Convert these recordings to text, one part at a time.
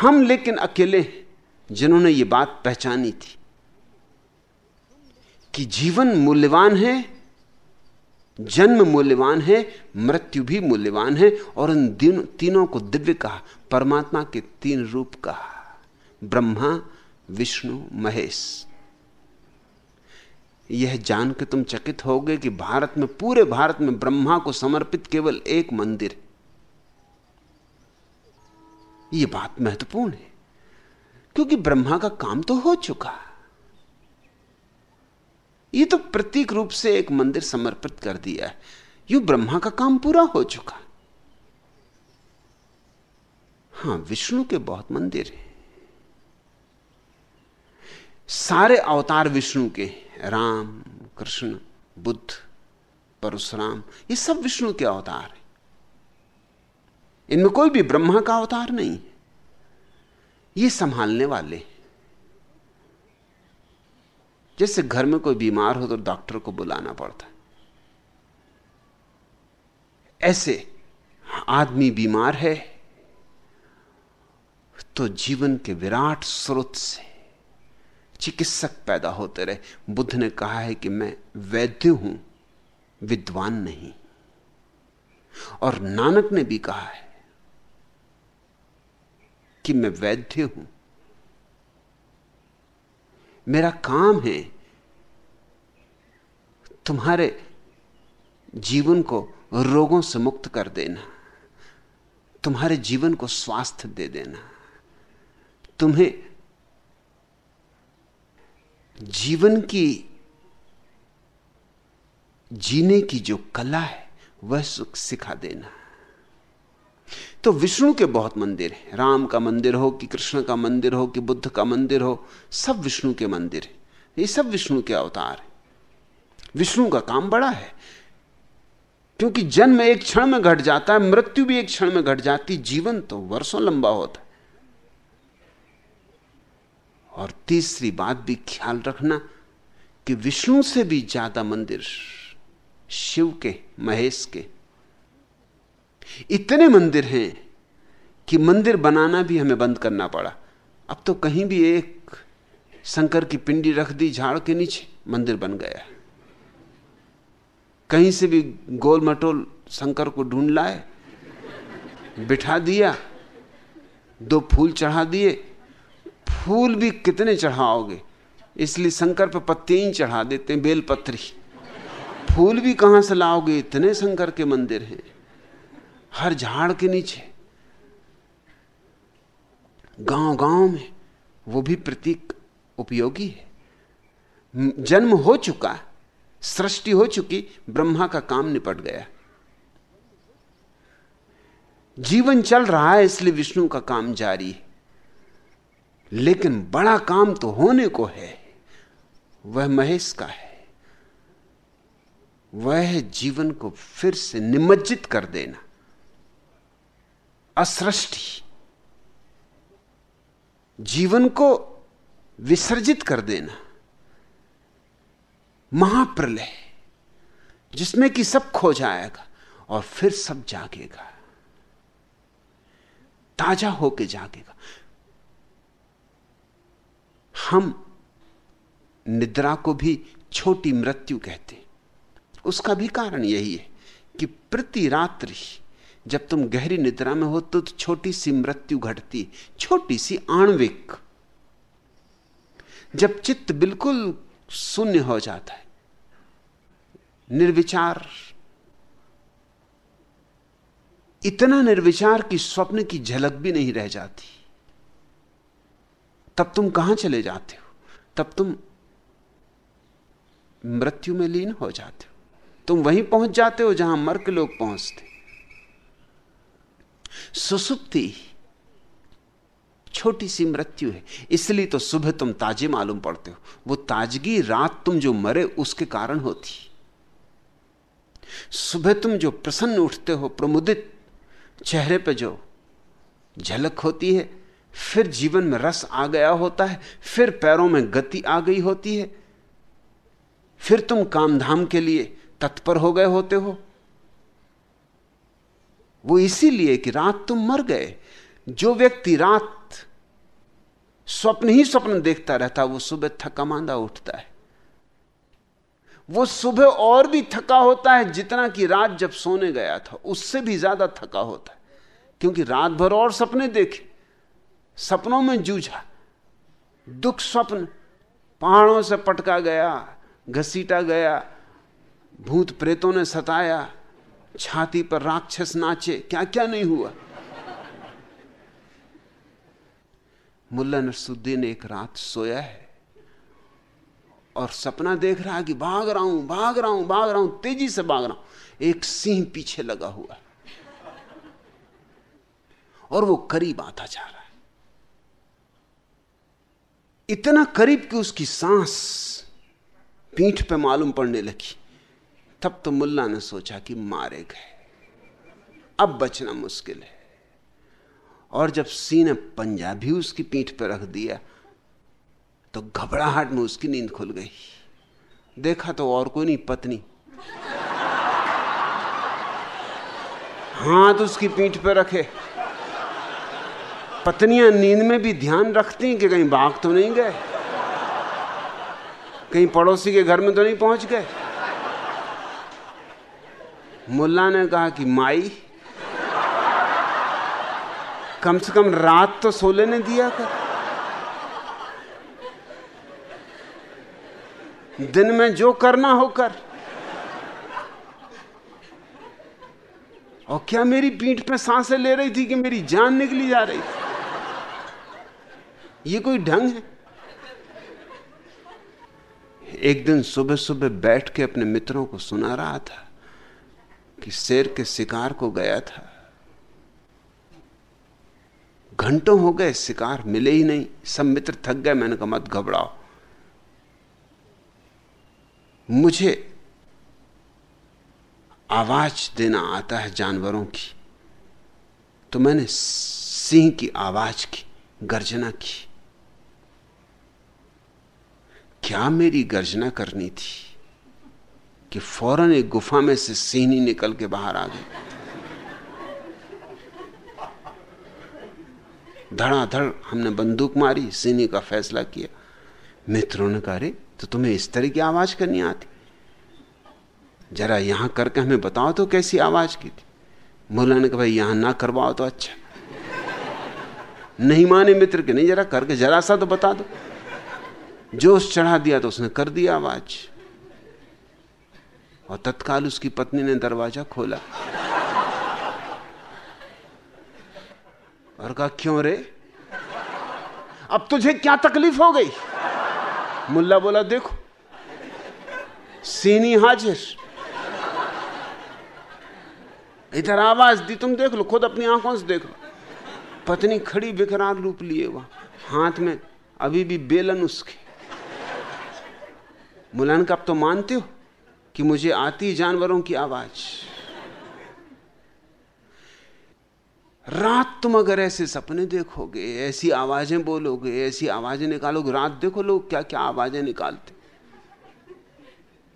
हम लेकिन अकेले जिन्होंने ये बात पहचानी थी कि जीवन मूल्यवान है, जन्म मूल्यवान है, मृत्यु भी मूल्यवान है, और इन तीनों तीनों को दिव्य कहा, परमात्मा के तीन रूप कहा, ब्रह्मा, विष्णु, महेश। यह जान के तुम चकित हो गए कि भारत में, पूरे भारत में ब्रह्मा को समर्पित केवल एक मंदिर यह बात महत्वपूर्ण है। क्योंकि ब्रह्मा का काम तो हो चुका। यह तो प्रतीक रूप से एक मंदिर समर्पित कर दिया है। यू ब्रह्मा का काम पूरा हो चुका। हाँ, विष्णु के बहुत मंदिर हैं। सारे अवतार विष्णु के राम, कृष्ण, बुद्ध, परशुराम, ये सब विष्णु के अवतार हैं। इनमें कोई भी ब्रह्मा का अवतार नहीं। ये संभालने वाले। जैसे घर में कोई बीमार हो तो डॉक्टर को बुलाना पड़ता। ऐसे आदमी बीमार है तो जीवन के विराट स्रोत से चिकित्सक पैदा होते रहे। बुद्ध ने कहा है कि मैं वैद्य हूँ, विद्वान नहीं। और नानक ने भी कहा है कि मैं वैद्य हूँ। मेरा काम है तुम्हारे जीवन को रोगों से मुक्त कर देना, तुम्हारे जीवन को स्वास्थ्य दे देना। तुम्हें जीवन की, जीने की जो कला है, वह सुख सिखा देना। तो विष्णु के बहुत मंदिर हैं। राम का मंदिर हो कि कृष्ण का मंदिर हो कि बुद्ध का मंदिर हो, सब विष्णु के मंदिर हैं। ये सब विष्णु के अवतार हैं। विष्णु का काम बड़ा है। क्योंकि जन्म एक क्षण में घट जाता है, मृत्यु भी एक क्षण में घट जाती जीवन तो वर्षों लंबा होता है। और तीसरी बात भी ख्याल रखना कि विष्णु से भी ज़्यादा मंदिर शिव के, महेश के इतने मंदिर हैं कि मंदिर बनाना भी हमें बंद करना पड़ा। अब तो कहीं भी एक शंकर की पिंडी रख दी, झाड़ के नीचे, मंदिर बन गया। कहीं से भी गोल मटोल शंकर को ढूंढ लाए, बिठा दिया, दो फूल चढ़ा दिए। फूल भी कितने चढ़ाओगे? इसलिए शंकर पर पत्ते ही चढ़ा देते हैं, बेलपत्री। फूल भी कहाँ से लाओगे? इतने शंकर के मंदिर हैं। हर झाड़ के नीचे। गाँव गाँव में वो भी प्रतीक उपयोगी है। जन्म हो चुका, सृष्टि हो चुकी, ब्रह्मा का काम निपट गया। जीवन चल रहा है, इसलिए विष्णु का काम जारी है। लेकिन बड़ा काम तो होने को है। वह महेश का है। वह जीवन को फिर से निमज्जित कर देना। असृष्टि। जीवन को विसर्जित कर देना। महाप्रलय, जिसमें कि सब खो जाएगा और फिर सब जागेगा। ताज़ा होके जागेगा। हम निद्रा को भी छोटी मृत्यु कहते उसका भी कारण यही है कि प्रति रात्रि जब तुम गहरी निद्रा में हो तो छोटी सी मृत्यु घटती, छोटी सी आणविक। जब चित्त बिल्कुल शून्य हो जाता है, निर्विचार, इतना निर्विचार कि स्वप्न की झलक भी नहीं रह जाती। तब तुम कहाँ चले जाते हो? तब तुम मृत्यु में लीन हो जाते हो। तुम वहीं पहुँच जाते हो जहाँ मर के लोग पहुँचते। सुसुप्ति। छोटी सी मृत्यु है। इसलिए तो सुबह तुम ताजे मालूम पड़ते हो। वो ताजगी, रात तुम जो मरे, उसके कारण होती। सुबह तुम जो प्रसन्न उठते हो, प्रमुदित, चेहरे पे जो झलक होती है, फिर जीवन में रस आ गया होता है, फिर पैरों में गति आ गई होती है, फिर तुम कामधाम के लिए तत्पर हो गए होते हो। वो इसीलिए कि रात तुम मर गए। जो व्यक्ति रात स्वप्न ही स्वप्न देखता रहता, वो सुबह थका मांदा उठता है। वो सुबह और भी थका होता है जितना कि रात जब सोने गया था, उससे भी ज़्यादा थका होता है। क्योंकि रात भर और सपने देखे, सपनों में जूझा, दुख स्वप्न पहाड़ों से पटका गया, घसीटा गया, भूत प्रेतों ने सताया छाती पर राक्षस नाचे क्या क्या नहीं हुआ? मुल्ला नरसुद्दीन एक रात सोया है और सपना देख रहा है कि भाग रहा हूँ, भाग रहा हूँ, भाग रहा हूँ, तेज़ी से भाग रहा हूँ। एक सिंह पीछे लगा हुआ है और वो करीब आता जा रहा है। इतना करीब कि उसकी सांस पीठ पे मालूम पड़ने लगी। तब तो मुल्ला ने सोचा कि मारे गए। अब बचना मुश्किल है। और जब सी ने पंजा भी उसकी पीठ पर रख दिया तो घबराहट में उसकी नींद खुल गई। देखा तो और कोई नहीं, पत्नी। हाथ तो उसकी पीठ पर रखे। पत्नियाँ नींद में भी ध्यान रखती कि कहीं भाग तो नहीं गए। कहीं पड़ोसी के घर में तो नहीं पहुँच गए। मुल्ला ने कहा कि माई, कम से कम रात तो सो लेने दिया कर। दिन में जो करना हो कर। और क्या मेरी पीठ पे साँसें ले रही थी कि मेरी जान निकली जा रही थी? ये कोई ढंग है? एक दिन सुबह सुबह बैठ के अपने मित्रों को सुना रहा था। कि शेर के शिकार को गया था। घंटों हो गए, शिकार मिले ही नहीं। सब मित्र थक गए, मैंने कहा, मत घबराओ। मुझे आवाज़ देना आता है जानवरों की। तो मैंने सिंह की आवाज़ की, गर्जना की। क्या मेरी गर्जना करनी थी? कि फ़ौरन एक गुफा में से सीनी निकल के बाहर आ गई। धड़ाधड़ हमने बंदूक मारी, सीनी का फैसला किया। मित्रों ने कहा रे तो तुम्हें इस तरह की आवाज़ करनी आती? जरा यहाँ करके हमें बताओ तो कैसी आवाज़ की थी? मुला ने कहा, भाई, यहाँ ना करवाओ तो अच्छा। नहीं माने मित्र के, नहीं, जरा करके, जरा सा तो बता दो। जोश चढ़ा दिया तो उसने कर दिया आवाज़। और तत्काल उसकी पत्नी ने दरवाज़ा खोला। और कहा, क्यों रे? अब तुझे क्या तकलीफ़ हो गई? मुल्ला बोला, देखो, सीनी हाजिर। इधर आवाज़ दी, तुम देख लो, खुद अपनी आँखों से देख लो। पत्नी खड़ी बेकरार रूप लिए वहाँ हाथ में अभी भी बेलन उसके। मुलान का अब तो मानते हो? कि मुझे आती जानवरों की आवाज़। रात तुम अगर ऐसे सपने देखोगे, ऐसी आवाज़ें बोलोगे, ऐसी आवाज़ें निकालोगे, रात देखो लोग क्या क्या आवाज़ें निकालते।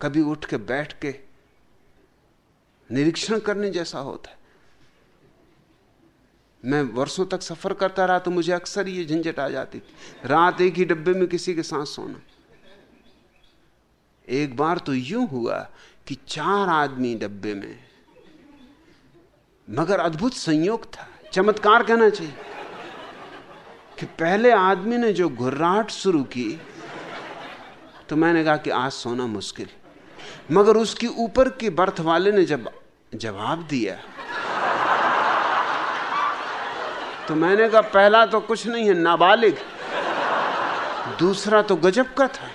कभी उठ के बैठ के निरीक्षण करने जैसा होता है। मैं वर्षों तक सफ़र करता रहा तो मुझे अक्सर ये झंझट आ जाती थी। रात एक ही डब्बे में किसी के साथ सोना। एक बार तो यूँ हुआ कि चार आदमी डब्बे में, मगर अद्भुत संयोग था। चमत्कार कहना चाहिए कि पहले आदमी ने जो घुर्राहट शुरू की तो मैंने कहा कि आज सोना मुश्किल। मगर उसकी ऊपर की बर्थ वाले ने जब जवाब दिया तो मैंने कहा, पहला तो कुछ नहीं है, नाबालिग, दूसरा तो गजब का था।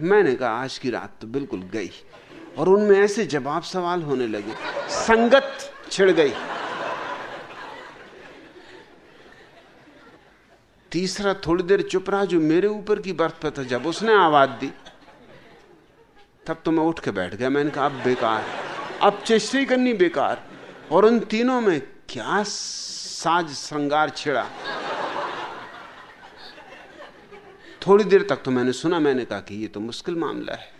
मैंने कहा, आज की रात तो बिल्कुल गई। और उनमें ऐसे जवाब सवाल होने लगे। संगत छिड़ गई। तीसरा, थोड़ी देर चुप रहा, जो मेरे ऊपर की बर्थ पर था। जब उसने आवाज़ दी, तब तो मैं उठ के बैठ गया। मैंने कहा, अब बेकार, अब चेष्टा करनी बेकार। और उन तीनों में क्या साज श्रृंगार छिड़ा। थोड़ी देर तक तो मैंने सुना, मैंने कहा कि ये तो मुश्किल मामला है।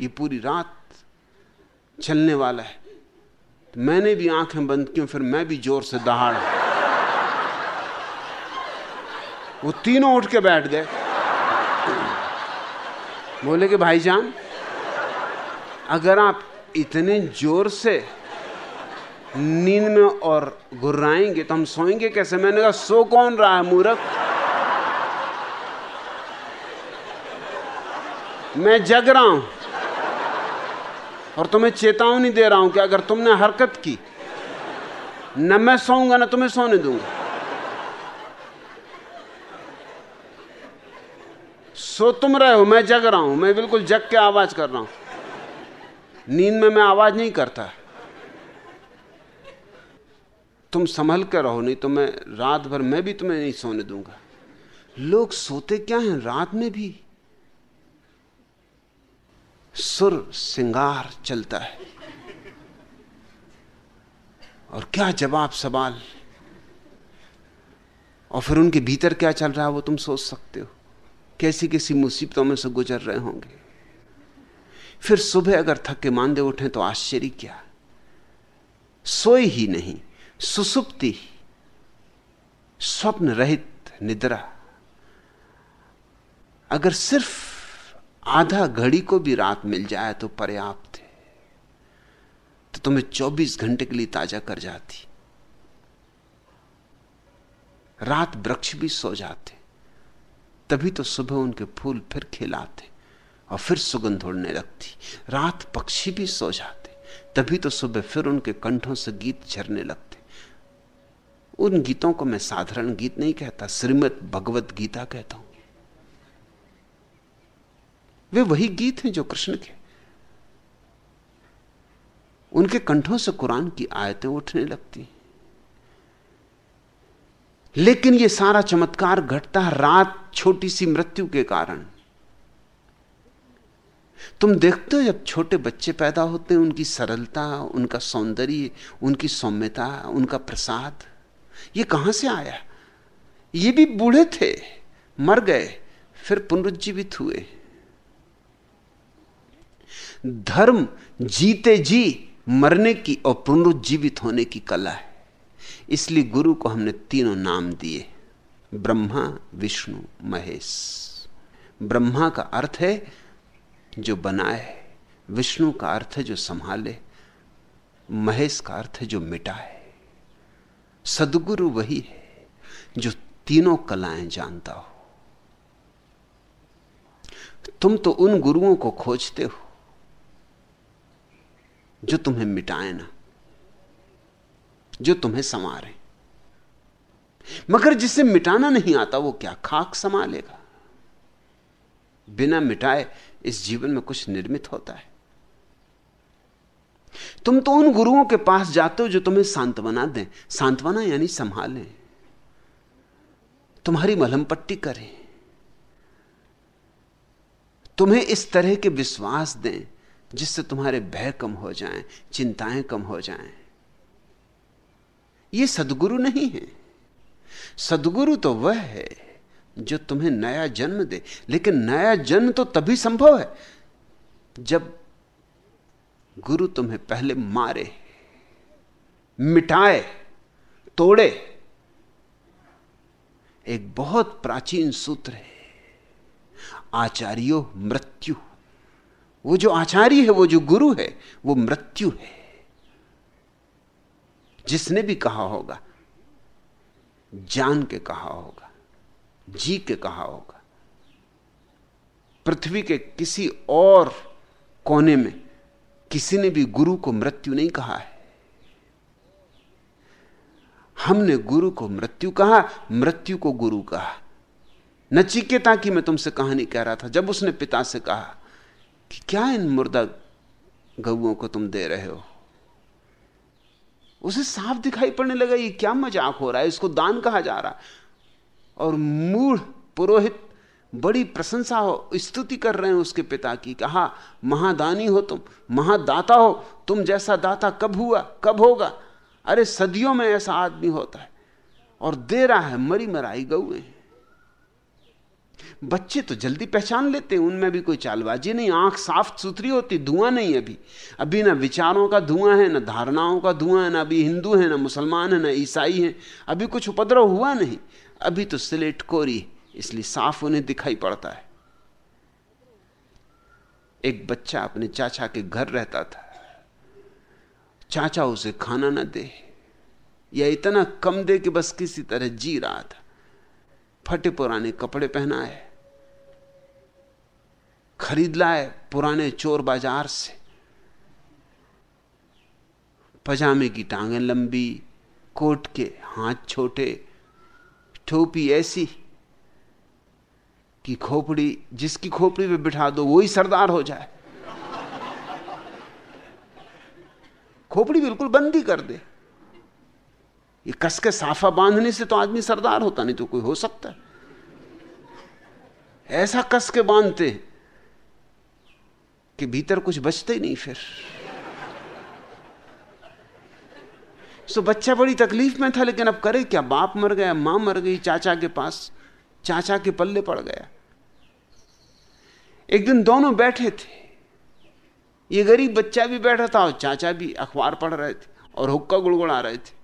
ये पूरी रात चलने वाला है। तो मैंने भी आँखें बंद की, फिर मैं भी ज़ोर से दहाड़ा। वो तीनों उठ के बैठ गए। बोले कि, भाईजान, अगर आप इतने ज़ोर से नींद में और घुर्राएँगे तो हम सोएँगे कैसे? मैंने कहा, सो कौन रहा है, मूर्ख? मैं जग रहा हूँ। और तुम्हें चेतावनी दे रहा हूँ कि अगर तुमने हरकत की, न मैं सोऊँगा, ना तुम्हें सोने दूँगा। सो तुम रहे हो, मैं जग रहा हूँ, मैं बिल्कुल जग के आवाज़ कर रहा हूँ। नींद में मैं आवाज़ नहीं करता। तुम संभल कर रहो, नहीं तो मैं रात भर, मैं भी तुम्हें नहीं सोने दूँगा। लोग सोते क्या हैं? रात में भी। सुर सिंगार चलता है। और क्या जवाब सवाल? और फिर उनके भीतर क्या चल रहा है वो तुम सोच सकते हो। कैसी कैसी मुसीबतों में से गुजर रहे होंगे। फिर सुबह अगर थक के मांदे उठे तो आश्चर्य क्या? सोए ही नहीं, सुसुप्ति स्वप्न रहित निद्रा। अगर सिर्फ़ आधा घड़ी को भी रात मिल जाए तो पर्याप्त है। तो तुम्हें 24 घंटे के लिए ताज़ा कर जाती। रात वृक्ष भी सो जाते। तभी तो सुबह उनके फूल फिर खिलाते और फिर सुगंध उड़ने लगती। रात पक्षी भी सो जाते। तभी तो सुबह फिर उनके कंठों से गीत झरने लगते। उन गीतों को मैं साधारण गीत नहीं कहता, श्रीमद भगवत गीता कहता हूँ। वे वही गीत हैं जो कृष्ण के। उनके कंठों से कुरान की आयतें उठने लगती। लेकिन यह सारा चमत्कार घटता है रात छोटी सी मृत्यु के कारण। तुम देखते हो जब छोटे बच्चे पैदा होते हैं, उनकी सरलता, उनका सौंदर्य, उनकी सौम्यता, उनका प्रसाद। ये कहाँ से आया? ये भी बूढ़े थे, मर गए, फिर पुनरुज्जीवित हुए। धर्म जीते जी मरने की और पुनरुज्जीवित होने की कला है। इसलिए गुरु को हमने तीनों नाम दिए। ब्रह्मा, विष्णु, महेश। ब्रह्मा का अर्थ है जो बनाए, विष्णु का अर्थ है जो संभाले, महेश का अर्थ है जो मिटाए। सदगुरु वही है जो तीनों कलाएँ जानता हो। तुम तो उन गुरुओं को खोजते हो जो तुम्हें मिटाए ना, जो तुम्हें संवारे। मगर जिसे मिटाना नहीं आता, वो क्या खाक समा लेगा बिना मिटाए इस जीवन में कुछ निर्मित होता है। तुम तो उन गुरुओं के पास जाते हो जो तुम्हें सांत्वना दें। सांत्वना यानी संभालें। तुम्हारी मलहम पट्टी करें। तुम्हें इस तरह के विश्वास दें जिससे तुम्हारे भय कम हो जाएँ, चिंताएँ कम हो जाएँ। ये सदगुरु नहीं है। सदगुरु तो वह है जो तुम्हें नया जन्म दे। लेकिन नया जन्म तो तभी संभव है जब गुरु तुम्हें पहले मारे मिटाए तोड़े। एक बहुत प्राचीन सूत्र है आचार्यो मृत्यु। वो जो आचार्य है, वो जो गुरु है, वो मृत्यु है। जिसने भी कहा होगा, जान के कहा होगा, जी के कहा होगा, पृथ्वी के किसी और कोने में किसी ने भी गुरु को मृत्यु नहीं कहा है। हमने गुरु को मृत्यु कहा, मृत्यु को गुरु कहा। नचिकेता की मैं तुमसे कहानी कह रहा था, जब उसने पिता से कहा कि क्या इन मुर्दा गऊओं को तुम दे रहे हो? उसे साफ़ दिखाई पड़ने लगा, ये क्या मज़ाक हो रहा है? इसको दान कहा जा रहा और मूढ़, पुरोहित बड़ी प्रशंसा हो, स्तुति कर रहे हैं उसके पिता की कहा महादानी हो तुम, महादाता हो, तुम जैसा दाता कब हुआ, कब होगा? अरे सदियों में ऐसा आदमी होता है। और दे रहा है, मरी मराई गऊ बच्चे तो जल्दी पहचान लेते हैं, उनमें भी कोई चालबाजी नहीं, आँख साफ़ सुथरी होती, धुआँ नहीं अभी। अभी ना विचारों का धुआँ है, ना धारणाओं का धुआँ है, ना अभी हिंदू है, ना मुसलमान है, ना ईसाई है, अभी कुछ उपद्रव हुआ नहीं। अभी तो सिलेट कोरी इसलिए साफ़ उन्हें दिखाई पड़ता है। एक बच्चा अपने चाचा के घर रहता था। चाचा उसे खाना ना दे, या इतना कम दे कि बस किसी तरह जी रहा था। फटे पुराने कपड़े पहनाए। खरीद लाए पुराने चोर बाज़ार से। पजामे की टांगें लंबी, कोट के हाथ छोटे, टोपी ऐसी कि खोपड़ी, जिसकी खोपड़ी पे बिठा दो, वही सरदार हो जाए। खोपड़ी बिल्कुल बंद ही कर दे। ये कस के साफा बांधने से तो आदमी सरदार होता, नहीं तो कोई हो सकता। है ऐसा कस के बांधते कि भीतर कुछ बचते ही नहीं फिर। सो बच्चा बड़ी तकलीफ़ में था, लेकिन अब करे क्या? बाप मर गया, माँ मर गई, चाचा के पास, चाचा के पल्ले पड़ गया। एक दिन दोनों बैठे थे। ये गरीब बच्चा भी बैठा था और चाचा भी अखबार पढ़ रहे थे और हुक्का गुड़गुड़ा रहे थे।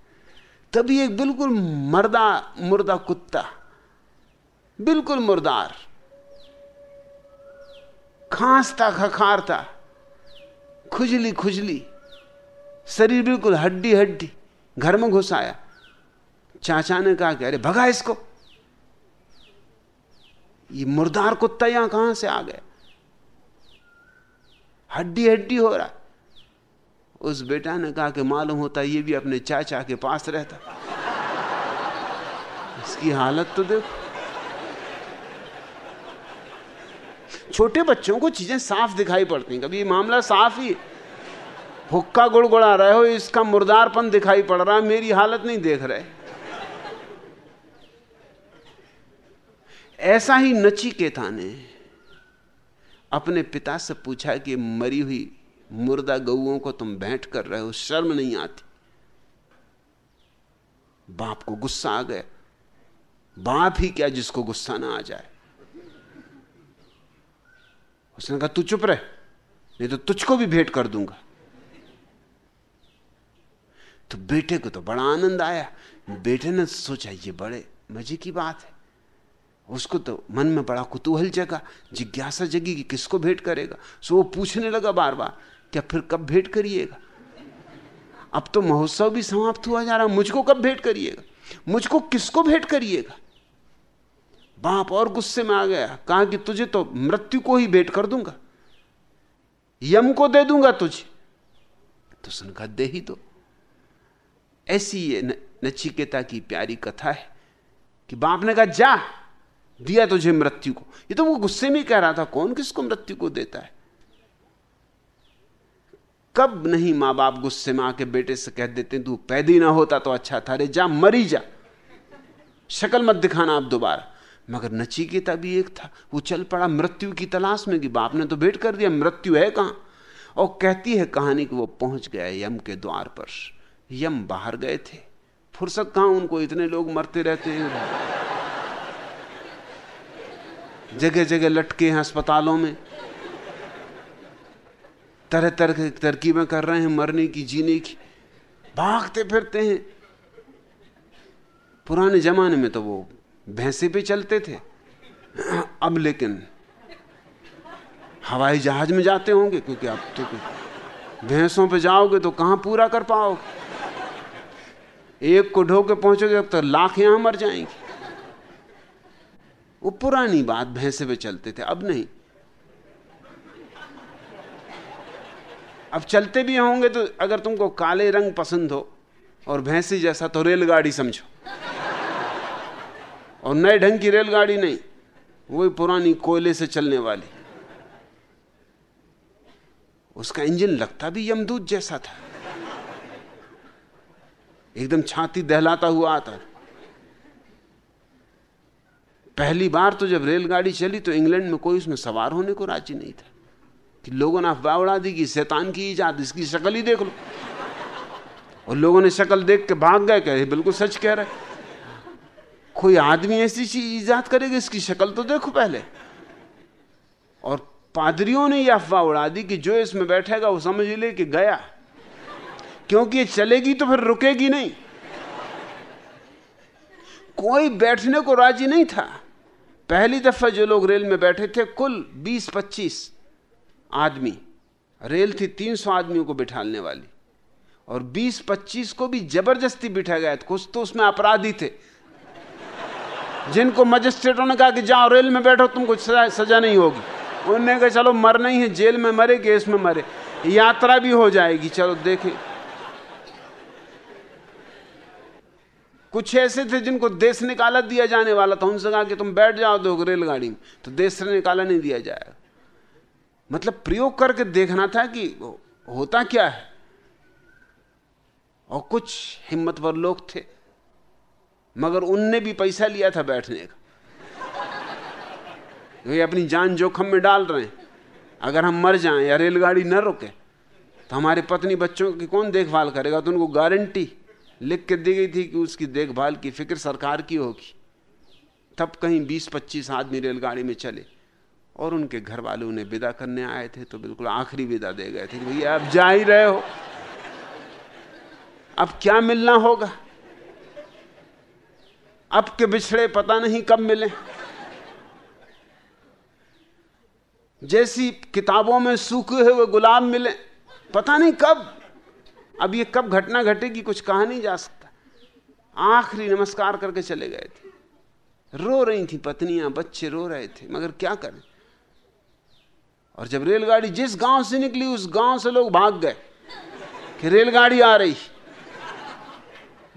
तभी एक बिल्कुल मर्दा, मुर्दा कुत्ता, बिल्कुल मुर्दार खांसता, खखारता। खुजली खुजली। शरीर बिल्कुल हड्डी हड्डी। घर में घुस आया। चाचा ने कहा कि अरे भगा इसको। ये मुर्दार कुत्ता यहाँ कहाँ से आ गया? हड्डी हड्डी हो रहा। उस बेटा ने कहा कि मालूम होता ये भी अपने चाचा के पास रहता। इसकी हालत तो देखो। छोटे बच्चों को चीज़ें साफ़ दिखाई पड़ती कभी ये मामला साफ़ ही हुक्का गुड़गुड़ा रहे हो, इसका मुर्दारपन दिखाई पड़ रहा है, मेरी हालत नहीं देख रहे। ऐसा ही नचिकेता ने अपने पिता से पूछा कि मरी हुई मुर्दा गऊओं को तुम बैठ कर रहे हो, शर्म नहीं आती। बाप को गुस्सा आ गया। बाप ही क्या जिसको गुस्सा ना आ जाए। उसने कहा, तू चुप रहे, नहीं तो तुझको भी भेंट कर दूँगा. तो बेटे को तो बड़ा आनंद आया। बेटे ने सोचा, ये बड़े मज़े की बात है। उसको तो मन में बड़ा कुतूहल जगा, जिज्ञासा जगी कि किसको भेंट करेगा। सो वो पूछने लगा बार बार क्या फिर कब भेंट करिएगा? अब तो महोत्सव भी समाप्त हुआ जा रहा, मुझको कब भेंट करिएगा? मुझको किसको भेंट करिएगा? बाप और गुस्से में आ गया। कहा कि तुझे तो मृत्यु को ही भेंट कर दूँगा। यम को दे दूँगा तुझे। तो सुनकर दे ही तो ऐसी ये नचिकेता की प्यारी कथा है कि बाप ने कहा, जा, दिया तुझे मृत्यु को। ये तो वो गुस्से में कह रहा था, कौन किसको मृत्यु को देता है? कब नहीं माँ बाप गुस्से में आके बेटे से कह देते, तू पैदी ना होता तो अच्छा था, अरे जा, मरी जा। शक्ल मत दिखाना आप दोबारा। मगर नचिकेता भी एक था। वो चल पड़ा मृत्यु की तलाश में कि बाप ने तो भेंट कर दिया, मृत्यु है कहाँ? और कहती है कहानी कि वो पहुँच गया यम के द्वार पर। यम बाहर गए थे। फुर्सत कहाँ उनको? इतने लोग मरते रहते हैं। जगह जगह लटके हैं अस्पतालों में। तरह तरह की तरकीबें कर रहे हैं मरने की, जीने की। भागते फिरते हैं। पुराने जमाने में तो वो भैंसे पे चलते थे। अब लेकिन हवाई जहाज़ में जाते होंगे, क्योंकि अब तो भैंसों पे जाओगे तो कहाँ पूरा कर पाओगे? एक को ढो के पहुंचोगे, अब तो लाख यहाँ मर जाएँगे। वो पुरानी बात, भैंसे पे चलते थे, अब नहीं। अब चलते भी होंगे तो अगर तुमको काले रंग पसंद हो और भैंसी जैसा तो रेलगाड़ी समझो। और नए ढंग की रेलगाड़ी नहीं, वही पुरानी कोयले से चलने वाली। उसका इंजन लगता भी यमदूत जैसा था। एकदम छाती दहलाता हुआ आता पहली बार तो जब रेलगाड़ी चली तो इंग्लैंड में कोई उसमें सवार होने को राज़ी नहीं था। कि लोगों ने अफवाह उड़ा दी कि शैतान की ईजाद इसकी शक्ल ही देख लो। और लोगों ने शक्ल देख के भाग गए, कहे बिल्कुल सच कह रहे कोई आदमी ऐसी चीज़ ईजाद करेगा, इसकी शक्ल तो देखो पहले। और पादरियों ने यह अफवाह उड़ा दी कि जो इसमें बैठेगा, वो समझ ले कि गया। क्योंकि ये चलेगी तो फिर रुकेगी नहीं। कोई बैठने को राज़ी नहीं था। पहली दफ़ा जो लोग रेल में बैठे थे, कुल 20-25 आदमी। रेल थी 300 आदमियों को बिठाने वाली। और 20-25 को भी ज़बरदस्ती बिठा गया था। कुछ तो उसमें अपराधी थे। जिनको मजिस्ट्रेटों ने कहा कि जाओ रेल में बैठो तुमको सजा, सजा नहीं होगी। उन्होंने कहा चलो मर नहीं है जेल में मरे केस में मरे। यात्रा भी हो जाएगी चलो देखें। कुछ ऐसे थे जिनको देश निकाला दिया जाने वाला था। उनसे कहा कि तुम बैठ जाओ दो रेलगाड़ी में। तो देश से निकाला नहीं दिया जाएगा। मतलब प्रयोग करके देखना था कि होता क्या है। और कुछ हिम्मतवर लोग थे। मगर उनने भी पैसा लिया था बैठने का। वे अपनी जान जोखम में डाल रहे हैं। अगर हम मर जाएँ या रेलगाड़ी न रुके तो हमारे पत्नी बच्चों की कौन देखभाल करेगा? तो उनको गारंटी लिख के दी गई थी कि उसकी देखभाल की फ़िक्र सरकार की होगी। तब कहीं 20-25 आदमी रेलगाड़ी में चले और उनके घर वाले उन्हें विदा करने आए थे तो बिल्कुल आखिरी विदा दे गए थे भैया अब जा ही रहे हो। अब क्या मिलना होगा? अब के बिछड़े पता नहीं कब मिले। जैसी किताबों में सूखे हुए गुलाब मिले, पता नहीं कब। अब ये कब घटना घटेगी, कुछ कहा नहीं जा सकता। आखिरी नमस्कार करके चले गए थे। रो रही थी पत्नियाँ, बच्चे रो रहे थे, मगर क्या करें? और जब रेलगाड़ी जिस गाँव से निकली, उस गाँव से लोग भाग गए कि रेलगाड़ी आ रही।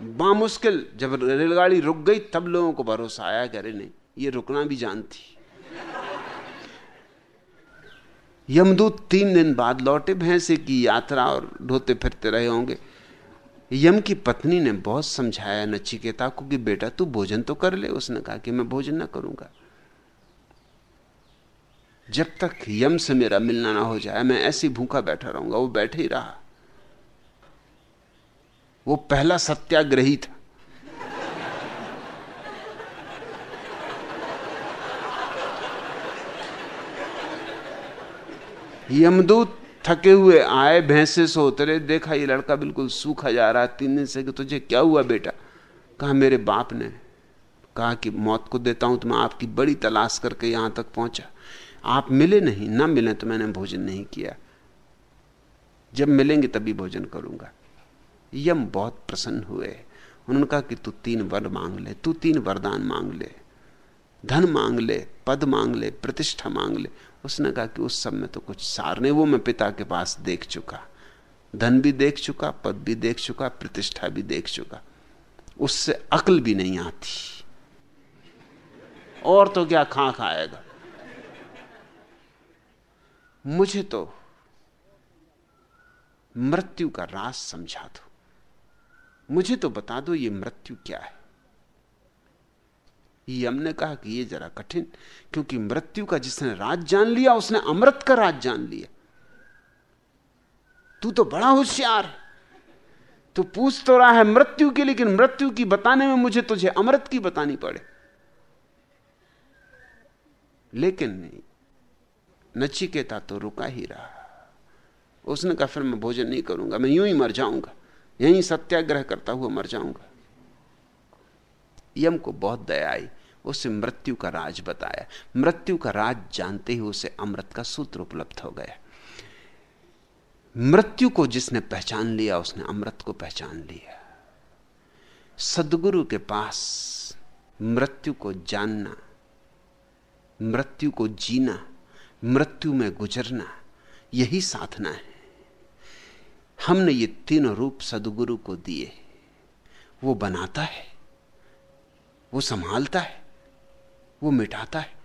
बामुश्किल, जब रेलगाड़ी रुक गई, तब लोगों को भरोसा आया कि अरे नहीं, ये रुकना भी जानती। यमदूत तीन दिन बाद लौटे भैंसे की यात्रा और ढोते फिरते रहे होंगे। यम की पत्नी ने बहुत समझाया नचिकेता को कि बेटा, तू भोजन तो कर ले, उसने कहा कि मैं भोजन ना करूँगा। जब तक यम से मेरा मिलना ना हो जाए, मैं ऐसी भूखा बैठा रहूँगा, वो बैठे ही रहा। वो पहला सत्याग्रही था। यमदूत थके हुए आए, भैंसे से उतरे, देखा ये लड़का बिल्कुल सूखा जा रहा तीन दिन से कि तुझे क्या हुआ बेटा? कहा, मेरे बाप ने कहा कि मौत को देता हूँ तो मैं आपकी बड़ी तलाश करके यहाँ तक पहुँचा। आप मिले नहीं, ना मिले तो मैंने भोजन नहीं किया। जब मिलेंगे तभी भोजन करूँगा। यम बहुत प्रसन्न हुए। उन्होंने कहा कि तू तीन वर मांग ले, तू तीन वरदान मांग ले, धन मांग ले, पद मांग ले, प्रतिष्ठा मांग ले। उसने कहा कि उस सब में तो कुछ सार नहीं, वो मैं पिता के पास देख चुका। धन भी देख चुका, पद भी देख चुका, प्रतिष्ठा भी देख चुका। उससे अकल भी नहीं आती। और तो क्या खा खाएगा मुझे तो मृत्यु का राज समझा दो। मुझे तो बता दो ये मृत्यु क्या है? यम ने कहा कि ये जरा कठिन, क्योंकि मृत्यु का जिसने राज जान लिया, उसने अमृत का राज जान लिया। तू तो बड़ा होशियार तू पूछ तो रहा है मृत्यु की, लेकिन मृत्यु की बताने में मुझे तुझे अमृत की बतानी पड़े। लेकिन नचिकेता तो रुका ही रहा। उसने कहा, फिर मैं भोजन नहीं करूँगा, मैं यूँ ही मर जाऊँगा। यहीं सत्याग्रह करता हुआ मर जाऊँगा। यम को बहुत दया आई, उसे मृत्यु का राज बताया। मृत्यु का राज जानते ही उसे अमृत का सूत्र उपलब्ध हो गया। मृत्यु को जिसने पहचान लिया, उसने अमृत को पहचान लिया। सदगुरु के पास मृत्यु को जानना, मृत्यु को जीना, मृत्यु में गुजरना, यही साधना है। हमने ये तीनों रूप सदगुरु को दिए। वो बनाता है, वो संभालता है, वो मिटाता है।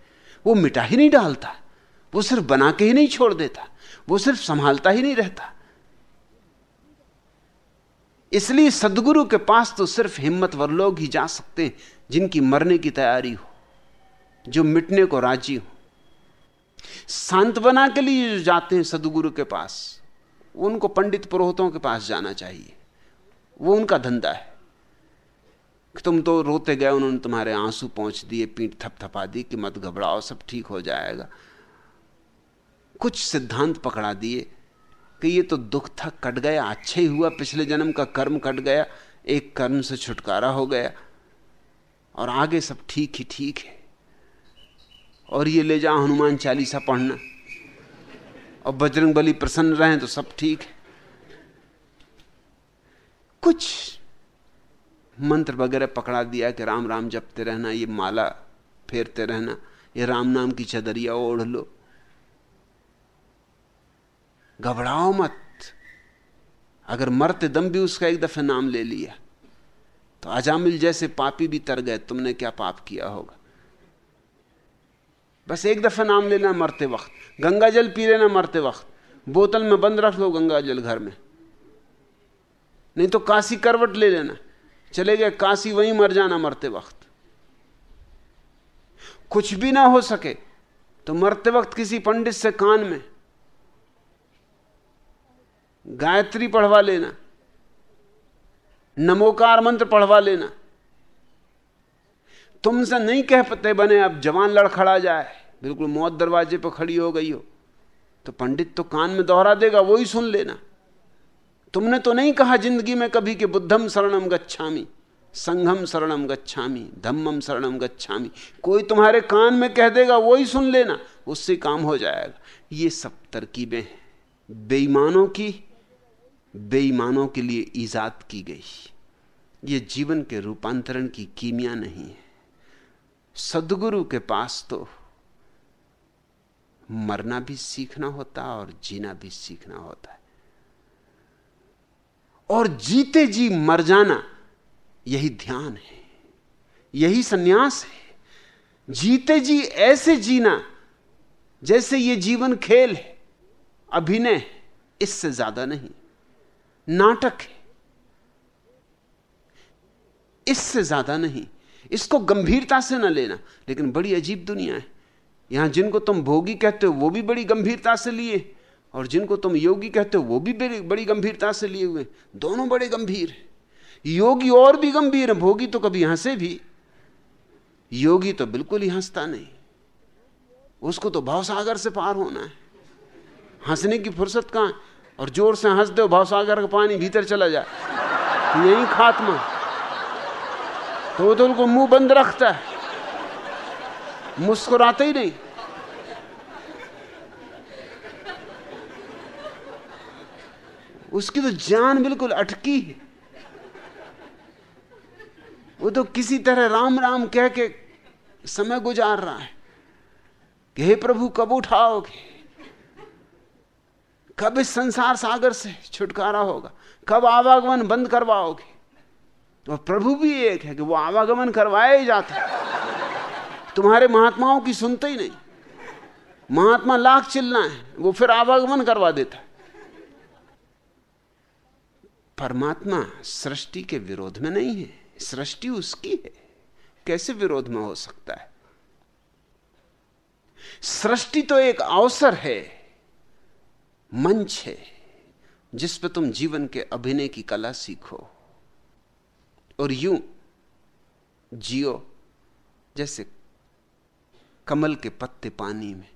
वो मिटा ही नहीं डालता, वो सिर्फ़ बना के ही नहीं छोड़ देता, वो सिर्फ़ संभालता ही नहीं रहता। इसलिए सदगुरु के पास तो सिर्फ़ हिम्मतवर लोग ही जा सकते हैं, जिनकी मरने की तैयारी हो, जो मिटने को राज़ी हो। सांत्वना के लिए जो जाते हैं सदगुरु के पास उनको पंडित पुरोहितों के पास जाना चाहिए। वो उनका धंधा है। कि तुम तो रोते गए, उन्होंने तुम्हारे आँसू पहुँच दिए, पीठ थपथपा दी कि मत घबराओ, सब ठीक हो जाएगा। कुछ सिद्धांत पकड़ा दिए कि ये तो दुख था कट गया अच्छा ही हुआ, पिछले जन्म का कर्म कट गया, एक कर्म से छुटकारा हो गया, और आगे सब ठीक ही ठीक है। और ये ले जा हनुमान चालीसा पढ़ना। और बजरंग बली प्रसन्न रहे तो सब ठीक है। कुछ मंत्र वगैरह पकड़ा दिया कि राम राम जपते रहना, ये माला फेरते रहना, ये राम नाम की चदरिया ओढ़ लो। घबराओ मत। अगर मरते दम भी उसका एक दफे नाम ले लिया तो अजामिल जैसे पापी भी तर गए, तुमने क्या पाप किया होगा? बस एक दफ़ा नाम लेना मरते वक्त। गंगा जल पी लेना मरते वक्त। बोतल में बंद रख लो गंगा जल घर में। नहीं तो काशी करवट ले लेना। चले गए, काशी वहीं मर जाना मरते वक्त। कुछ भी ना हो सके तो मरते वक्त किसी पंडित से कान में गायत्री पढ़वा लेना। नमोकार मंत्र पढ़वा लेना। तुमसे नहीं कह पाते बने, अब जवान लड़खड़ा जाए। बिल्कुल मौत दरवाजे पर खड़ी हो गई हो। तो पंडित तो कान में दोहरा देगा वो ही सुन लेना। तुमने तो नहीं कहा ज़िंदगी में कभी कि बुद्धम शरणम गच्छामी, संघम शरणम गच्छामी, धम्मम शरणम गच्छामी। कोई तुम्हारे कान में कह देगा वो ही सुन लेना, उससे काम हो जाएगा। ये सब तरकीबें हैं। बेईमानों की, बेईमानों के लिए ईजाद की गई। ये जीवन के रूपांतरण की कीमिया नहीं है। सदगुरु के पास तो मरना भी सीखना होता और जीना भी सीखना होता है। और जीते जी मर जाना यही ध्यान है, यही सन्यास है। जीते जी ऐसे जीना जैसे ये जीवन खेल है, अभिनय इससे ज़्यादा नहीं, नाटक है, इससे ज़्यादा नहीं। इसको गंभीरता से ना लेना। लेकिन बड़ी अजीब दुनिया है। यहाँ जिनको तुम भोगी कहते हो, वो भी बड़ी गंभीरता से लिए। और जिनको तुम योगी कहते हो, वो भी बड़ी गंभीरता से लिए हुए। दोनों बड़े गंभीर। हैं योगी और भी गंभीर है। भोगी तो कभी हंसे भी। योगी तो बिल्कुल ही हंसता नहीं। उसको तो भावसागर से पार होना है। हंसने की फुर्सत कहाँ और ज़ोर से हंस दो, भावसागर का पानी भीतर चला जाए। यही खात्मा। तो तो उनको मुँह बंद रखता है। मुस्कुराते ही नहीं। उसकी तो जान बिल्कुल अटकी है। वो तो किसी तरह राम राम कह के समय गुजार रहा है कि हे प्रभु, कब उठाओगे? कब इस संसार सागर से छुटकारा होगा? कब आवागमन बंद करवाओगे? और प्रभु भी एक है कि वो आवागमन करवाया ही जाता है। तुम्हारे महात्माओं की सुनते ही नहीं। महात्मा लाख चिल्ला है वो फिर आवागमन करवा देता है। परमात्मा सृष्टि के विरोध में नहीं है, सृष्टि उसकी है। कैसे विरोध में हो सकता है? सृष्टि तो एक अवसर है, मंच है, जिस पे तुम जीवन के अभिनय की कला सीखो। और यूँ जियो, जैसे कमल के पत्ते पानी में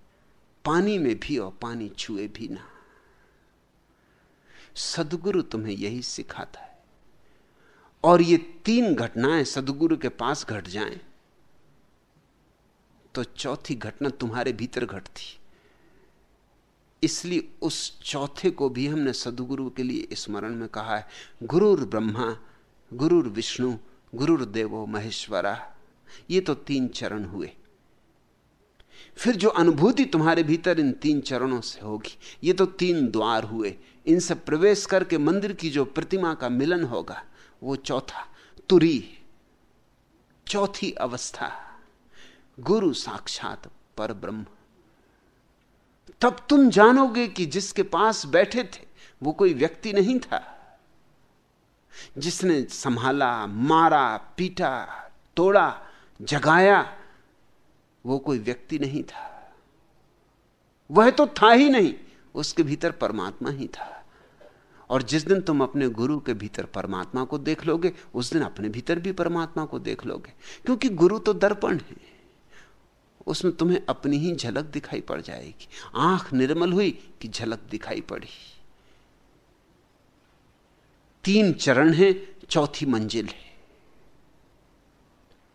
पानी में भी और पानी छुए भी ना। सदगुरु तुम्हें यही सिखाता है। और ये तीन घटनाएँ सदगुरु के पास घट जाएँ तो चौथी घटना तुम्हारे भीतर घटती। इसलिए उस चौथे को भी हमने सदगुरु के लिए स्मरण में कहा है। गुरुर ब्रह्मा गुरुर विष्णु, गुरुर देवो महेश्वरा। ये तो तीन चरण हुए। फिर जो अनुभूति तुम्हारे भीतर इन तीन चरणों से होगी, ये तो तीन द्वार हुए। इनसे प्रवेश करके मंदिर की जो प्रतिमा का मिलन होगा, वो चौथा, तुरी। चौथी अवस्था, गुरु साक्षात पर ब्रह्म तब तुम जानोगे कि जिसके पास बैठे थे, वो कोई व्यक्ति नहीं था। जिसने संभाला, मारा, पीटा, तोड़ा, जगाया, वो कोई व्यक्ति नहीं था। वह तो था ही नहीं, उसके भीतर परमात्मा ही था। और जिस दिन तुम अपने गुरु के भीतर परमात्मा को देख लोगे, उस दिन अपने भीतर भी परमात्मा को देख लोगे, क्योंकि गुरु तो दर्पण है। उसमें तुम्हें अपनी ही झलक दिखाई पड़ जाएगी। आँख निर्मल हुई कि झलक दिखाई पड़ी। तीन चरण है, चौथी मंजिल है।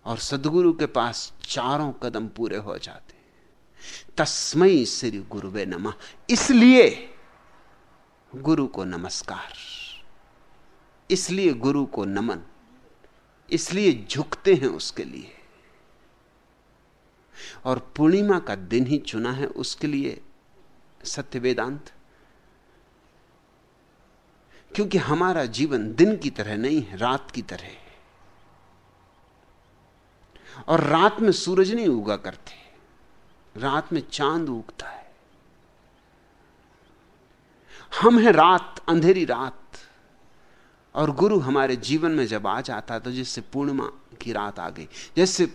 और सदगुरु के पास चारों कदम पूरे हो जाते तस्मय श्री गुरुवे नमा। इसलिए गुरु को नमस्कार। इसलिए गुरु को नमन। इसलिए झुकते हैं उसके लिए। और पूर्णिमा का दिन ही चुना है उसके लिए सत्य वेदांत क्योंकि हमारा जीवन दिन की तरह नहीं है, रात की तरह है। और रात में सूरज नहीं उगा करते, रात में चाँद उगता है। हम हैं रात, अंधेरी रात, और गुरु हमारे जीवन में जब आ जाता तो जिससे पूर्णिमा की रात आ गई जैसे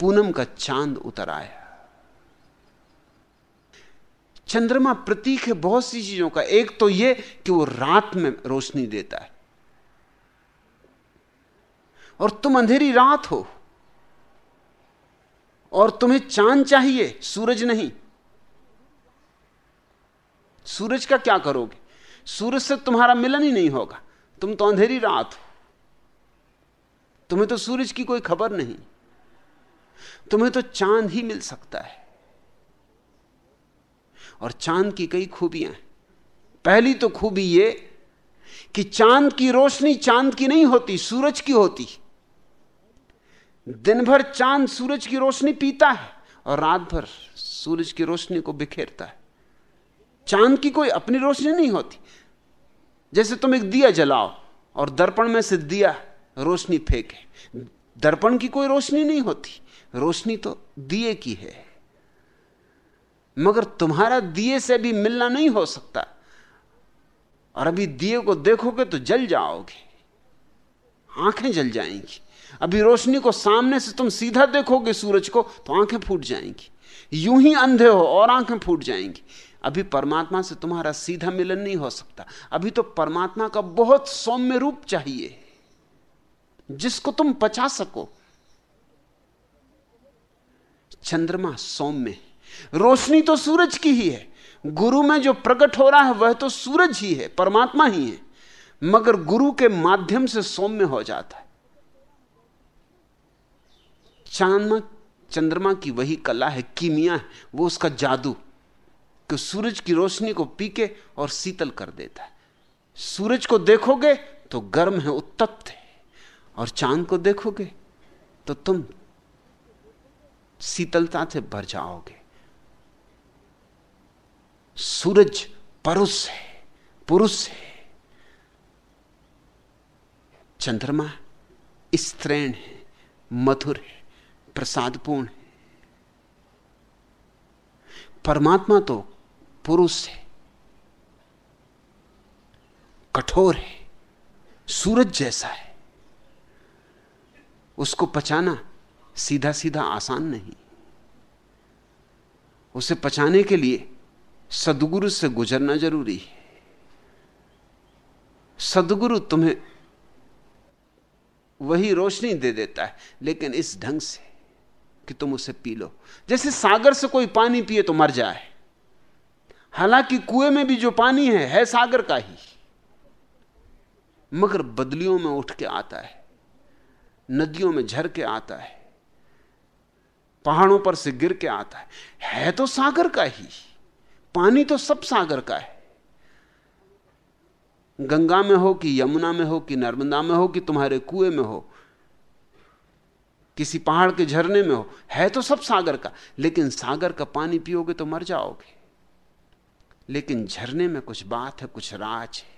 पूनम का चाँद उतर आया। चंद्रमा प्रतीक है बहुत सी चीज़ों का। एक तो यह कि वो रात में रोशनी देता है। और तुम अंधेरी रात हो। और तुम्हें चाँद चाहिए, सूरज नहीं। सूरज का क्या करोगे? सूरज से तुम्हारा मिलन ही नहीं होगा। तुम तो अंधेरी रात हो। तुम्हें तो सूरज की कोई खबर नहीं। तुम्हें तो चाँद ही मिल सकता है। और चाँद की कई खूबियाँ पहली तो खूबी ये कि चाँद की रोशनी चाँद की नहीं होती, सूरज की होती। दिन भर चाँद सूरज की रोशनी पीता है और रात भर सूरज की रोशनी को बिखेरता है। चाँद की कोई अपनी रोशनी नहीं होती। जैसे तुम एक दिया जलाओ और दर्पण में से दिया रोशनी फेंके। दर्पण की कोई रोशनी नहीं होती। रोशनी तो दिए की है। मगर तुम्हारा दिए से भी मिलना नहीं हो सकता। और अभी दिए को देखोगे तो जल जाओगे। आँखें जल जाएँगी। अभी रोशनी को सामने से तुम सीधा देखोगे सूरज को तो आँखें फूट जाएँगी। यूँ ही अंधे हो और आँखें फूट जाएँगी। अभी परमात्मा से तुम्हारा सीधा मिलन नहीं हो सकता। अभी तो परमात्मा का बहुत सौम्य रूप चाहिए, जिसको तुम पचा सको। चंद्रमा सौम्य रोशनी तो सूरज की ही है। गुरु में जो प्रकट हो रहा है, वह तो सूरज ही है, परमात्मा ही है। मगर गुरु के माध्यम से सौम्य हो जाता है। चाँद चंद्रमा की वही कला है, कीमिया है, वो उसका जादू, कि सूरज की रोशनी को पीके और शीतल कर देता है। सूरज को देखोगे तो गर्म है, उत्तप्त है, और चाँद को देखोगे तो तुम शीतलता से भर जाओगे। सूरज परुष है, पुरुष है। चंद्रमा स्त्रीण है, मधुर है, प्रसादपूर्ण है। परमात्मा तो पुरुष है। कठोर है, सूरज जैसा है। उसको पचाना सीधा सीधा आसान नहीं। उसे पचाने के लिए सदगुरु से गुजरना ज़रूरी है। सदगुरु तुम्हें वही रोशनी दे देता है, लेकिन इस ढंग से कि तुम उसे पी लो। जैसे सागर से कोई पानी पिए तो मर जाए। हालाँकि कुएँ में भी जो पानी है है सागर का ही। मगर बदलियों में उठ के आता है, नदियों में झर के आता है, पहाड़ों पर से गिर के आता है। है तो सागर का ही। पानी तो सब सागर का है। गंगा में हो कि यमुना में हो कि नर्मदा में हो कि तुम्हारे कुएँ में हो, किसी पहाड़ के झरने में हो, है तो सब सागर का। लेकिन सागर का पानी पियोगे तो मर जाओगे। लेकिन झरने में कुछ बात है, कुछ राज है।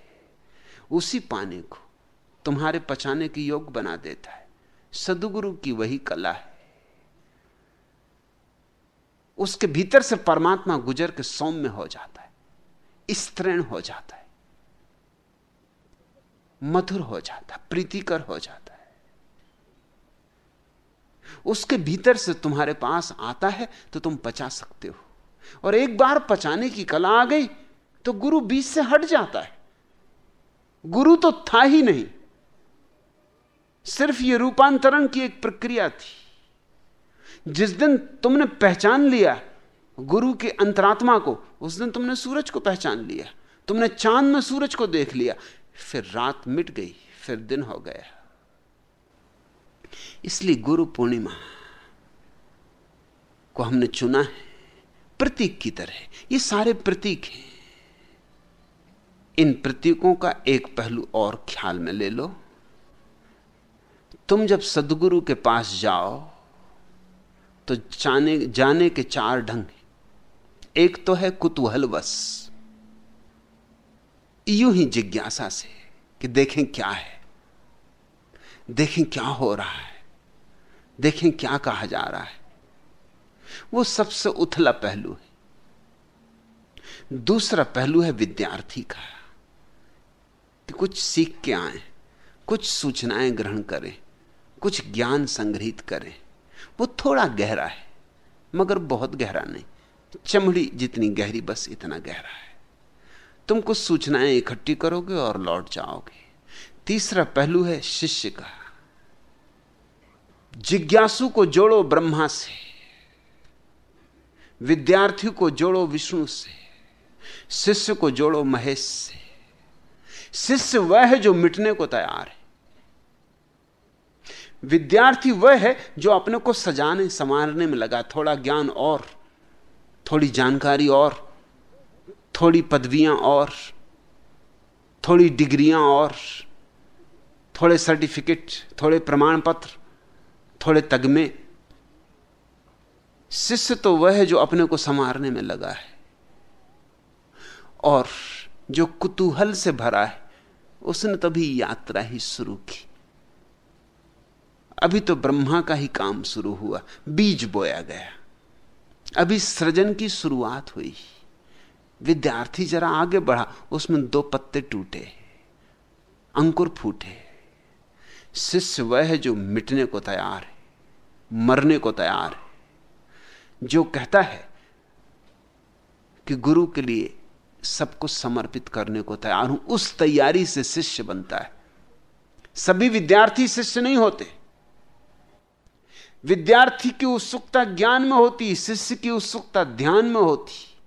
उसी पानी को तुम्हारे पचाने के योग बना देता है। सदगुरु की वही कला है। उसके भीतर से परमात्मा गुजर के सौम्य हो जाता है, स्त्रीण हो जाता है, मधुर हो जाता है, प्रीतिकर हो जाता है। उसके भीतर से तुम्हारे पास आता है तो तुम पचा सकते हो। और एक बार पचाने की कला आ गई तो गुरु बीच से हट जाता है। गुरु तो था ही नहीं। सिर्फ़ यह रूपांतरण की एक प्रक्रिया थी। जिस दिन तुमने पहचान लिया गुरु के अंतरात्मा को, उस दिन तुमने सूरज को पहचान लिया। तुमने चाँद में सूरज को देख लिया। फिर रात मिट गई, फिर दिन हो गया। इसलिए गुरु पूर्णिमा को हमने चुना है। प्रतीक की तरह। ये सारे प्रतीक हैं। इन प्रतीकों का एक पहलू और ख्याल में ले लो। तुम जब सदगुरु के पास जाओ तो जाने जाने के चार ढंग एक तो है कुतूहलवश यूँ ही जिज्ञासा से कि देखें क्या है, देखें क्या हो रहा है, देखें क्या कहा जा रहा है। वो सबसे उथला पहलू है। दूसरा पहलू है विद्यार्थी का, कि कुछ सीख के आए, कुछ सूचनाएँ ग्रहण करें, कुछ ज्ञान संग्रहित करें। वो थोड़ा गहरा है, मगर बहुत गहरा नहीं। चमड़ी जितनी गहरी, बस इतना गहरा है। तुम कुछ सूचनाएँ इकट्ठी करोगे और लौट जाओगे। तीसरा पहलू है शिष्य का। जिज्ञासु को जोड़ो ब्रह्मा से। विद्यार्थी को जोड़ो विष्णु से। शिष्य को जोड़ो महेश से। शिष्य वह है जो मिटने को तैयार है। विद्यार्थी वह है जो अपने को सजाने, संवारने में लगा। थोड़ा ज्ञान और, थोड़ी जानकारी और, थोड़ी पदवियाँ और, थोड़ी डिग्रियाँ और, थोड़े सर्टिफिकेट, थोड़े प्रमाण पत्र थोड़े तगमे। शिष्य तो वह है जो अपने को संवारने में लगा है और जो कुतूहल से भरा है, उसने तभी यात्रा ही शुरू की। अभी तो ब्रह्मा का ही काम शुरू हुआ, बीज बोया गया। अभी सृजन की शुरुआत हुई। विद्यार्थी जरा आगे बढ़ा, उसमें दो पत्ते टूटे, अंकुर फूटे। शिष्य वह है जो मिटने को तैयार है, मरने को तैयार है, जो कहता है कि गुरु के लिए सब कुछ समर्पित करने को तैयार हूँ। उस तैयारी से शिष्य बनता है। सभी विद्यार्थी शिष्य नहीं होते। विद्यार्थी की उत्सुकता ज्ञान में होती, शिष्य की उत्सुकता ध्यान में होती।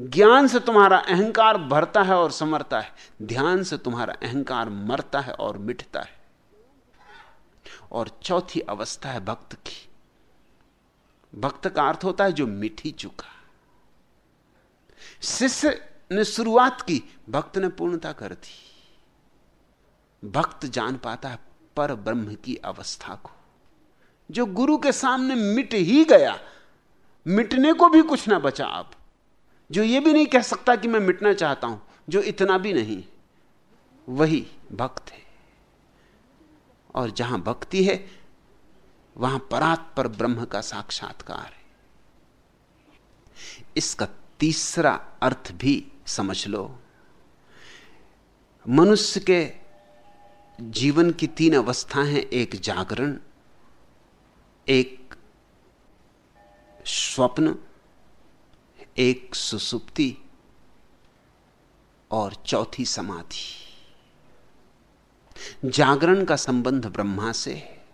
ज्ञान से तुम्हारा अहंकार भरता है और समरता है। ध्यान से तुम्हारा अहंकार मरता है और मिटता है। और चौथी अवस्था है भक्त की। भक्त का अर्थ होता है जो ही चुका। शिष्य ने शुरुआत की, भक्त ने पूर्णता कर दी। भक्त जान पाता है पर ब्रह्म की अवस्था को। जो गुरु के सामने मिट ही गया, मिटने को भी कुछ ना बचा अब जो ये भी नहीं कह सकता कि मैं मिटना चाहता हूँ, जो इतना भी नहीं, वही भक्त है। और जहाँ भक्ति है, वहाँ परात पर ब्रह्म का साक्षात्कार है। इसका तीसरा अर्थ भी समझ लो। मनुष्य के जीवन की तीन अवस्थाएँ हैं, एक जागरण एक स्वप्न, एक सुसुप्ति और चौथी समाधि। जागरण का संबंध ब्रह्मा से है।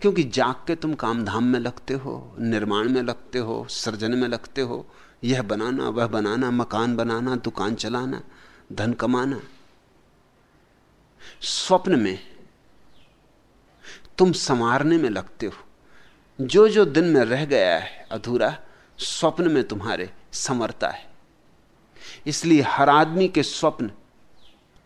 क्योंकि जाग के तुम कामधाम में लगते हो, निर्माण में लगते हो, सृजन में लगते हो, यह बनाना, वह बनाना, मकान बनाना, दुकान चलाना, धन कमाना। स्वप्न में तुम संवारने में लगते हो। जो जो दिन में रह गया है अधूरा, स्वप्न में तुम्हारे समरता है। इसलिए हर आदमी के स्वप्न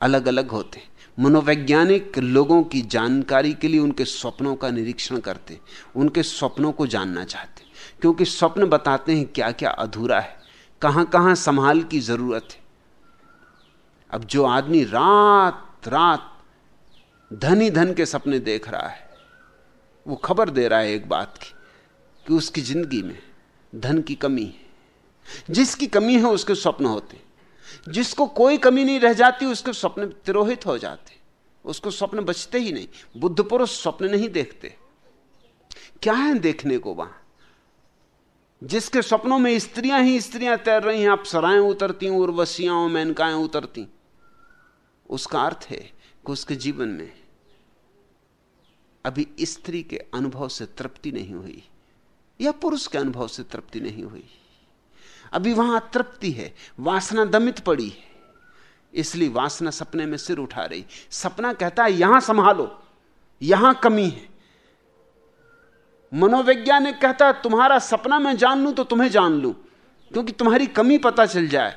अलग अलग होते मनोवैज्ञानिक लोगों की जानकारी के लिए उनके स्वप्नों का निरीक्षण करते उनके स्वप्नों को जानना चाहते क्योंकि स्वप्न बताते हैं क्या क्या अधूरा है कहाँ कहाँ संभाल की ज़रूरत है। अब जो आदमी रात रात धनी धन के सपने देख रहा है वो खबर दे रहा है एक बात की, कि उसकी ज़िंदगी में धन की कमी है। जिसकी कमी है, उसके स्वप्न होते। जिसको कोई कमी नहीं रह जाती, उसके स्वप्न तिरोहित हो जाते। उसको स्वप्न बचते ही नहीं, बुद्ध पुरुष स्वप्न नहीं देखते। क्या है देखने को वहाँ? जिसके सपनों में स्त्रियाँ ही स्त्रियाँ तैर रही हैं, आप सराएँ उतरती उर्वशियाँ मैनकाएँ उतरती उसका अर्थ है कि उसके जीवन में अभी स्त्री के अनुभव से तृप्ति नहीं हुई, या पुरुष के अनुभव से तृप्ति नहीं हुई। अभी वहाँ तृप्ति है, वासना दमित पड़ी है। इसलिए वासना सपने में सिर उठा रही। सपना कहता है, यहाँ संभालो, यहाँ कमी है। मनोवैज्ञानिक कहता है, तुम्हारा सपना मैं जान लूँ तो तुम्हें जान लूँ, क्योंकि तुम्हारी कमी पता चल जाए।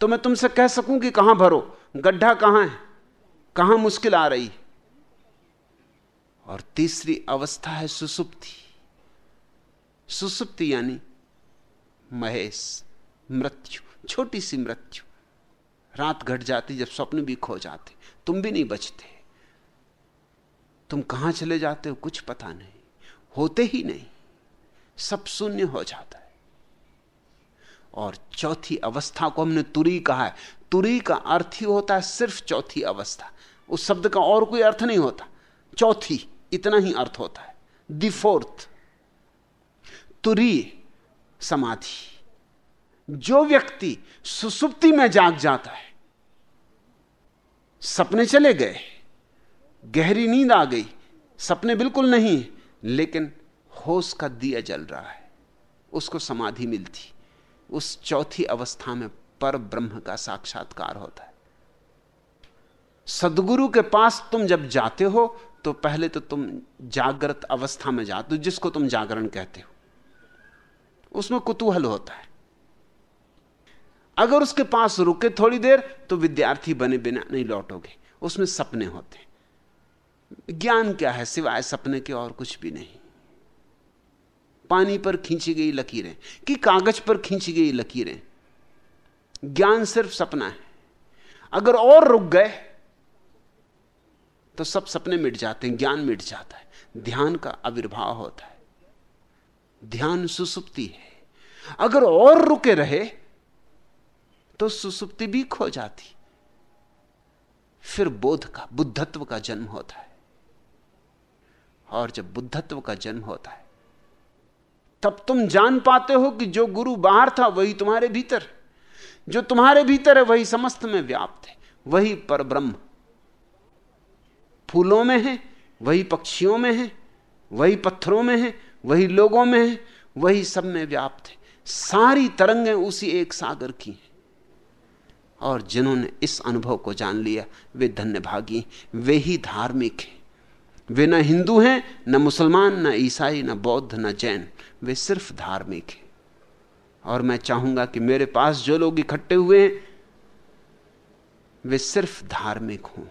तो मैं तुमसे कह सकूँ कि कहाँ भरो? गड्ढा कहाँ है? कहाँ मुश्किल आ रही और तीसरी अवस्था है सुसुप्ति। सुसुप्ति यानी महेश, मृत्यु, छोटी सी मृत्यु। रात घट जाती जब स्वप्न भी खो जाते, तुम भी नहीं बचते। तुम कहाँ चले जाते हो कुछ पता नहीं, होते ही नहीं, सब शून्य हो जाता है। और चौथी अवस्था को हमने तुरी कहा है। तुरी का अर्थ ही होता है सिर्फ़ चौथी अवस्था। उस शब्द का और कोई अर्थ नहीं होता। चौथी। इतना ही अर्थ होता है। दी फोर्थ तुरी समाधि। जो व्यक्ति सुसुप्ति में जाग जाता है, सपने चले गए, गहरी नींद आ गई, सपने बिल्कुल नहीं, लेकिन होश का दिया जल रहा है, उसको समाधि मिलती। उस चौथी अवस्था में पर ब्रह्म का साक्षात्कार होता है। सदगुरु के पास तुम जब जाते हो तो पहले तो तुम जागृत अवस्था में जाते हो, जिसको तुम जागरण कहते हो। उसमें कुतूहल होता है। अगर उसके पास रुके थोड़ी देर तो विद्यार्थी बने बिना नहीं लौटोगे। उसमें सपने होते ज्ञान क्या है सिवाय सपने के और कुछ भी नहीं? पानी पर खींची गई लकीरें, कि कागज़ पर खींची गई लकीरें। ज्ञान सिर्फ़ सपना है। अगर और रुक गए तो सब सपने मिट जाते हैं, ज्ञान मिट जाता है। ध्यान का आविर्भाव होता है। ध्यान सुसुप्ति है। अगर और रुके रहे तो सुसुप्ति भी खो जाती। फिर बोध का, बुद्धत्व का जन्म होता है। और जब बुद्धत्व का जन्म होता है, तब तुम जान पाते हो कि जो गुरु बाहर था, वही तुम्हारे भीतर। जो तुम्हारे भीतर है, वही समस्त में व्याप्त है। वही पर ब्रह्म फूलों में है, वही पक्षियों में है, वही पत्थरों में है, वही लोगों में है, वही सब में व्याप्त है। सारी तरंगें उसी एक सागर की हैं। और जिन्होंने इस अनुभव को जान लिया, वे धन्य भागी वे ही धार्मिक हैं। वे न हिंदू हैं, न मुसलमान, न ईसाई, न बौद्ध, न जैन, वे सिर्फ़ धार्मिक हैं। और मैं चाहूँगा कि मेरे पास जो लोग इकट्ठे हुए हैं, वे सिर्फ़ धार्मिक हों।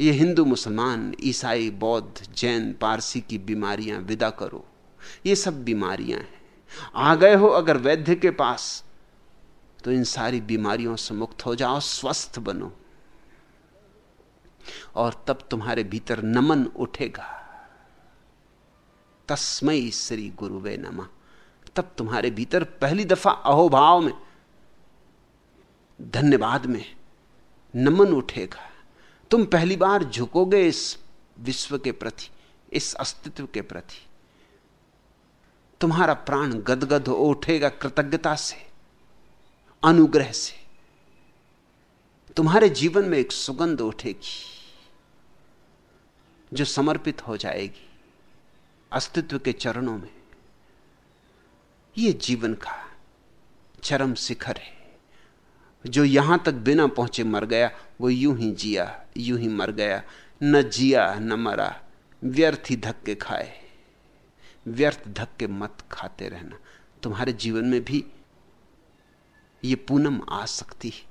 ये हिंदू मुसलमान, ईसाई, बौद्ध, जैन, पारसी की बीमारियाँ विदा करो। ये सब बीमारियाँ हैं। आ गए हो अगर वैद्य के पास तो इन सारी बीमारियों से मुक्त हो जाओ, स्वस्थ बनो। और तब तुम्हारे भीतर नमन उठेगा। तस्मय श्री गुरुवे नमा। तब तुम्हारे भीतर पहली दफ़ा अहोभाव में, धन्यवाद में नमन उठेगा। तुम पहली बार झुकोगे इस विश्व के प्रति, इस अस्तित्व के प्रति। तुम्हारा प्राण गदगद उठेगा कृतज्ञता से, अनुग्रह से। तुम्हारे जीवन में एक सुगंध उठेगी, जो समर्पित हो जाएगी अस्तित्व के चरणों में। यह जीवन का चरम शिखर है। जो यहाँ तक बिना पहुँचे मर गया, वो यूँ ही जिया, यूँ ही मर गया। न जिया, न मरा। व्यर्थ ही धक्के खाए। व्यर्थ धक्के मत खाते रहना। तुम्हारे जीवन में भी ये पूनम आ सकती है।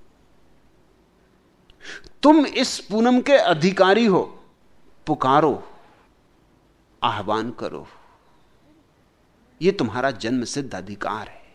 तुम इस पूनम के अधिकारी हो। पुकारो, आह्वान करो। यह तुम्हारा जन्म सिद्ध अधिकार है।